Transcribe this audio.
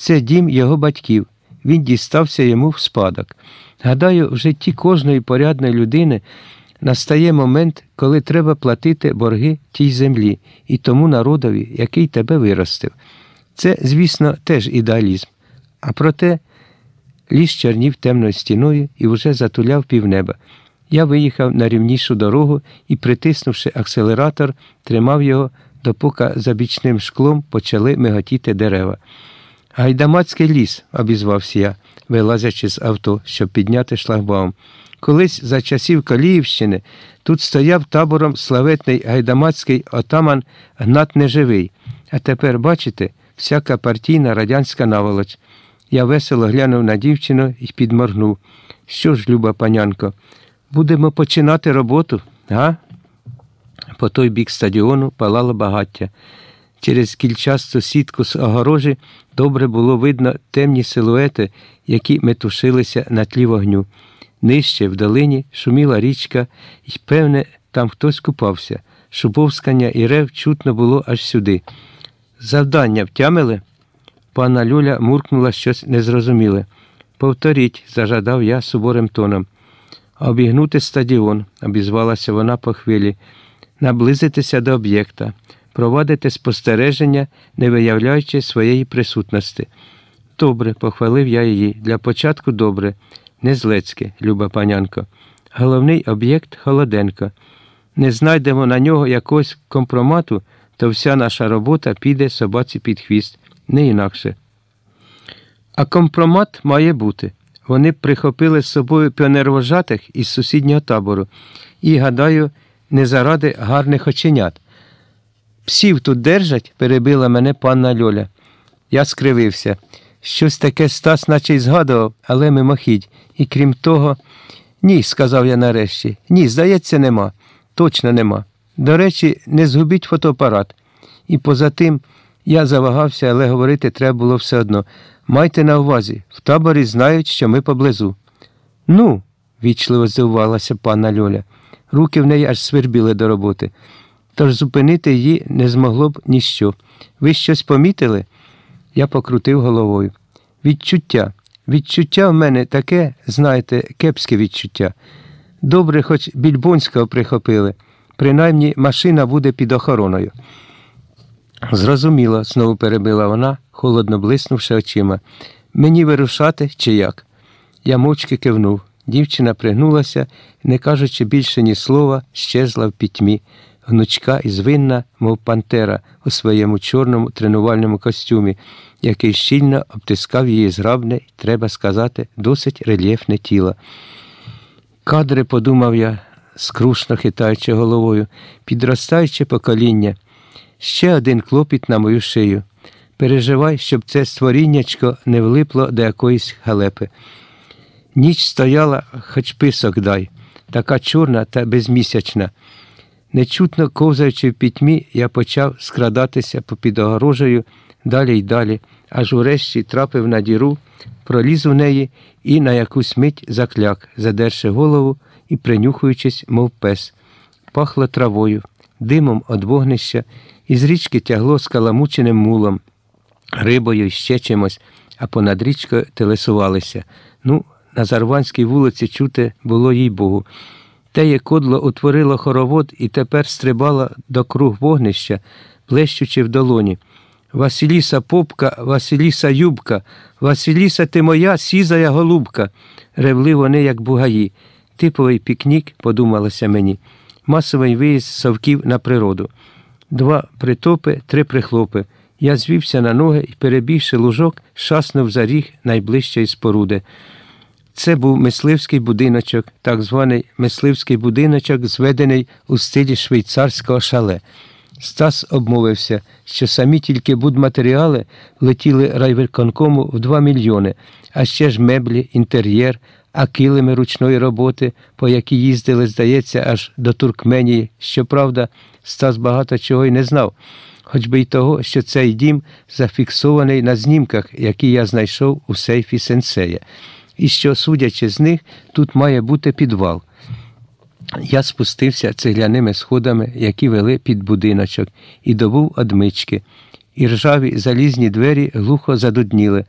Це дім його батьків. Він дістався йому в спадок. Гадаю, в житті кожної порядної людини настає момент, коли треба платити борги тій землі і тому народові, який тебе виростив. Це, звісно, теж ідеалізм. А проте ліс чорнів темною стіною і вже затуляв півнеба. Я виїхав на рівнішу дорогу і, притиснувши акселератор, тримав його, допоки за бічним шклом почали миготіти дерева. Гайдамацький ліс, обізвався я, вилазячи з авто, щоб підняти шлагбаум. Колись за часів Каліївщини тут стояв табором славетний гайдамацький отаман Гнат Неживий. А тепер, бачите, всяка партійна радянська наволоч. Я весело глянув на дівчину і підморгнув. Що ж, люба панянко, будемо починати роботу, га? По той бік стадіону палало багаття. Через кільчасту сітку з огорожі добре було видно темні силуети, які метушилися на тлі вогню. Нижче, в долині, шуміла річка, і, певне, там хтось купався. Шуповскання і рев чутно було аж сюди. Завдання втямили? Пана Люля муркнула щось незрозуміле. Повторіть, зажадав я суворим тоном. Обігнути стадіон, обізвалася вона по хвилі, наблизитися до об'єкта, провадити спостереження, не виявляючи своєї присутності. Добре, похвалив я її. Для початку добре, не злецьке, люба панянко. Головний об'єкт Холоденко. Не знайдемо на нього якогось компромату, то вся наша робота піде собаці під хвіст, не інакше. А компромат має бути. Вони прихопили з собою піонервожатих із сусіднього табору і, гадаю, не заради гарних оченят. Псів тут держать, перебила мене панна Льоля. Я скривився. Щось таке Стас наче й згадував, але мимохідь. І крім того, ні, сказав я нарешті. Ні, здається, нема. Точно нема. До речі, не згубіть фотоапарат. І поза тим я завагався, але говорити треба було все одно. Майте на увазі, в таборі знають, що ми поблизу. Ну, вічливо здивувалася панна Льоля. Руки в неї аж свербіли до роботи. Тож зупинити її не змогло б ніщо. Ви щось помітили? Я покрутив головою. Відчуття. Відчуття в мене таке, знаєте, кепське відчуття. Добре, хоч більбонського прихопили. Принаймні машина буде під охороною. Зрозуміло, знову перебила вона, холодно блиснувши очима. Мені вирушати чи як? Я мовчки кивнув. Дівчина пригнулася, не кажучи більше ні слова, щезла в пітьмі, гнучка і звинна, мов пантера, у своєму чорному тренувальному костюмі, який щільно обтискав її зграбне, треба сказати, досить рельєфне тіло. Кадри, подумав я, скрушно хитаючи головою, підростаюче покоління. Ще один клопіт на мою шию. Переживай, щоб це створіннячко не влипло до якоїсь халепи. Ніч стояла, хоч писок дай, така чорна та безмісячна. Нечутно ковзаючи в пітьмі, я почав скрадатися попід огорожею далі й далі, аж урешті трапив на діру, проліз у неї і на якусь мить закляк, задерши голову і принюхуючись, мов пес. Пахло травою, димом від вогнища, із річки тягло скаламученим мулом, рибою і ще чимось, а понад річкою телесувалися. Ну, на Зарванській вулиці чути було їй Богу. Теє кодло утворило хоровод і тепер стрибало до круг вогнища, плещучи в долоні. Василіса попка, Василіса юбка, Василіса ти моя, сізая голубка, ревли вони, як бугаї. Типовий пікнік, подумалося мені, масовий виїзд совків на природу. Два притопи, три прихлопи. Я звівся на ноги і, перебігши лужок, шаснув за ріг найближчої споруди. Це був мисливський будиночок, так званий мисливський будиночок, зведений у стилі швейцарського шале. Стас обмовився, що самі тільки будматеріали летіли райвиконкому в 2 мільйони, а ще ж меблі, інтер'єр, а килими ручної роботи, по які їздили, здається, аж до Туркменії. Щоправда, Стас багато чого й не знав, хоч би й того, що цей дім зафіксований на знімках, які я знайшов у сейфі сенсея і що, судячи з них, тут має бути підвал. Я спустився цегляними сходами, які вели під будиночок, і добув одмички. і ржаві залізні двері глухо задудніли.